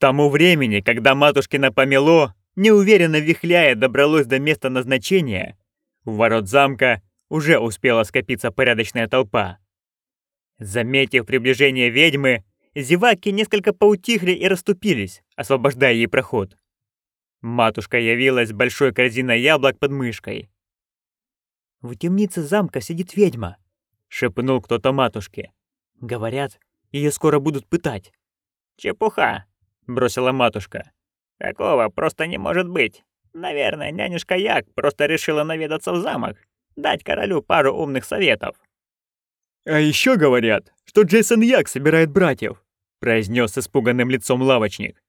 тому времени, когда матушкина помело, неуверенно вихляя, добралось до места назначения, у ворот замка уже успела скопиться порядочная толпа. Заметив приближение ведьмы, зеваки несколько поутихли и расступились, освобождая ей проход. Матушка явилась с большой корзиной яблок под мышкой. «В темнице замка сидит ведьма», — шепнул кто-то матушке. «Говорят, ее скоро будут пытать». «Чепуха», — бросила матушка. «Такого просто не может быть. Наверное, нянюшка Як просто решила наведаться в замок, дать королю пару умных советов». «А еще говорят, что Джейсон Як собирает братьев», — произнес испуганным лицом лавочник.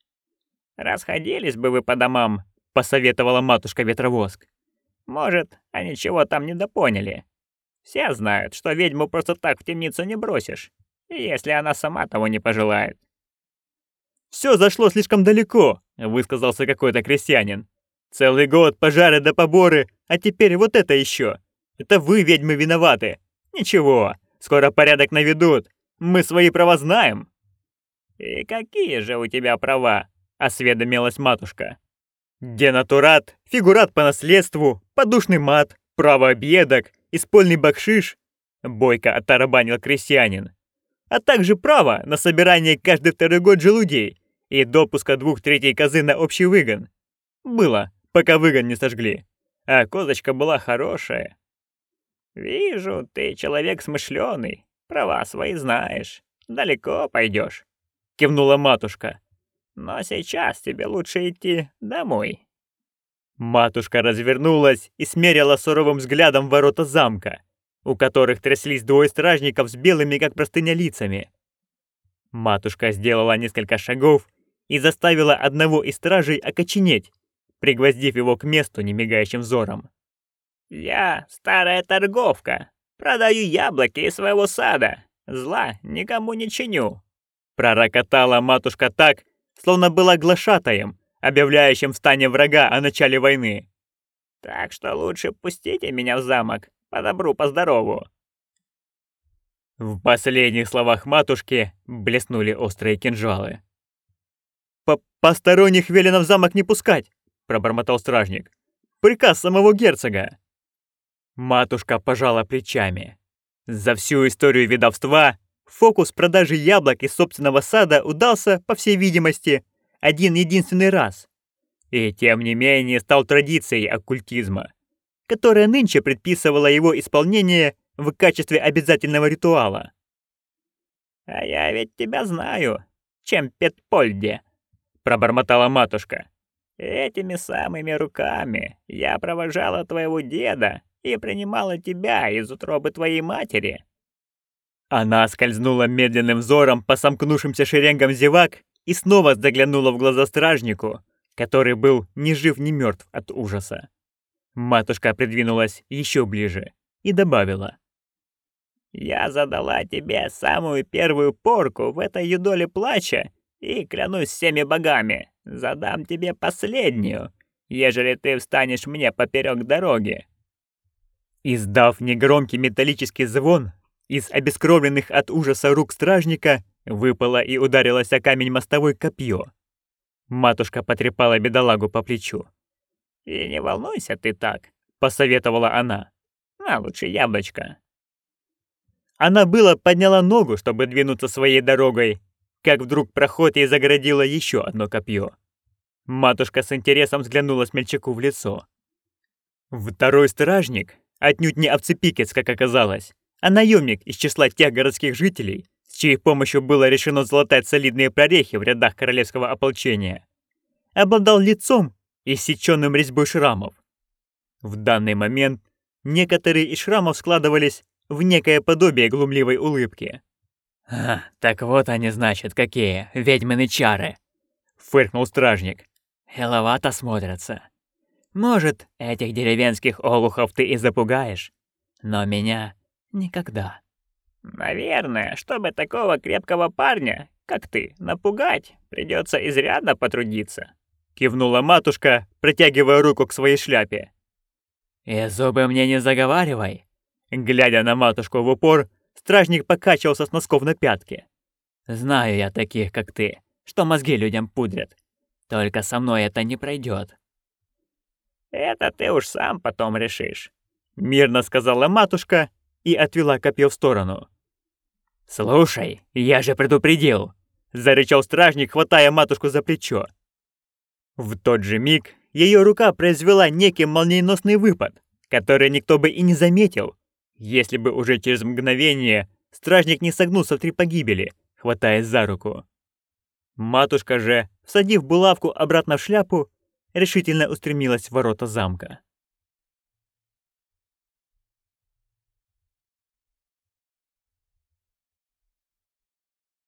«Расходились бы вы по домам», — посоветовала матушка Ветровоск. «Может, они чего там недопоняли. Все знают, что ведьму просто так в темницу не бросишь, если она сама того не пожелает». «Всё зашло слишком далеко», — высказался какой-то крестьянин. «Целый год пожары да поборы, а теперь вот это ещё. Это вы, ведьмы, виноваты. Ничего, скоро порядок наведут. Мы свои права знаем». «И какие же у тебя права?» — осведомилась матушка. «Денатурат, фигурат по наследству, подушный мат, право объедок, испольный бакшиш», — бойко оторабанил крестьянин. «А также право на собирание каждый второй год желудей и допуска двух третей козы на общий выгон. Было, пока выгон не сожгли. А козочка была хорошая». «Вижу, ты человек смышленый, права свои знаешь, далеко пойдешь кивнула матушка. «Но сейчас тебе лучше идти домой». Матушка развернулась и смерила суровым взглядом ворота замка, у которых тряслись двое стражников с белыми, как простыня, лицами. Матушка сделала несколько шагов и заставила одного из стражей окоченеть, пригвоздив его к месту немигающим взором. «Я старая торговка, продаю яблоки из своего сада, зла никому не чиню, Пророкотала матушка так, словно была глашатаем, объявляющим в стане врага о начале войны. «Так что лучше пустите меня в замок, по добру, по здорову». В последних словах матушки блеснули острые кинжалы. «По «Посторонних велено в замок не пускать», — пробормотал стражник. «Приказ самого герцога». Матушка пожала плечами. За всю историю ведовства Фокус продажи яблок из собственного сада удался, по всей видимости, один единственный раз. И тем не менее стал традицией оккультизма, которая нынче предписывала его исполнение в качестве обязательного ритуала. «А я ведь тебя знаю, чем Петпольде», — пробормотала матушка. «Этими самыми руками я провожала твоего деда и принимала тебя из утробы твоей матери». Она скользнула медленным взором по сомкнувшимся шеренгам зевак и снова заглянула в глаза стражнику, который был ни жив, ни мертв от ужаса. Матушка придвинулась еще ближе и добавила. «Я задала тебе самую первую порку в этой юдоле плача и, клянусь всеми богами, задам тебе последнюю, ежели ты встанешь мне поперек дороги». Издав негромкий металлический звон, из обескровленных от ужаса рук стражника выпало и ударилось о камень мостовой копье. Матушка потрепала бедолагу по плечу. «И не волнуйся ты так», — посоветовала она. «А лучше яблочко». Она было подняла ногу, чтобы двинуться своей дорогой, как вдруг проход ей загородило еще одно копье. Матушка с интересом взглянула смельчаку в лицо. Второй стражник, отнюдь не овцепикец, как оказалось, а наемник из числа тех городских жителей, с чьей помощью было решено залатать солидные прорехи в рядах королевского ополчения, обладал лицом, иссеченным резьбой шрамов. В данный момент некоторые из шрамов складывались в некое подобие глумливой улыбки. «А, так вот они, значит, какие, ведьмины чары!» — фыркнул стражник. «Хеловато смотрятся. Может, этих деревенских олухов ты и запугаешь, но меня Никогда. Наверное, чтобы такого крепкого парня, как ты, напугать, придется изрядно потрудиться. Кивнула матушка, протягивая руку к своей шляпе. И зубы мне не заговаривай. Глядя на матушку в упор, стражник покачивался с носков на пятки. Знаю я таких, как ты. что мозги людям пудрят. Только со мной это не пройдет. «Это ты уж сам потом решишь», — мирно сказала матушка и отвела копье в сторону. «Слушай, я же предупредил!» — зарычал стражник, хватая матушку за плечо. В тот же миг ее рука произвела некий молниеносный выпад, который никто бы и не заметил, если бы уже через мгновение стражник не согнулся в три погибели, хватаясь за руку. Матушка же, всадив булавку обратно в шляпу, решительно устремилась в ворота замка.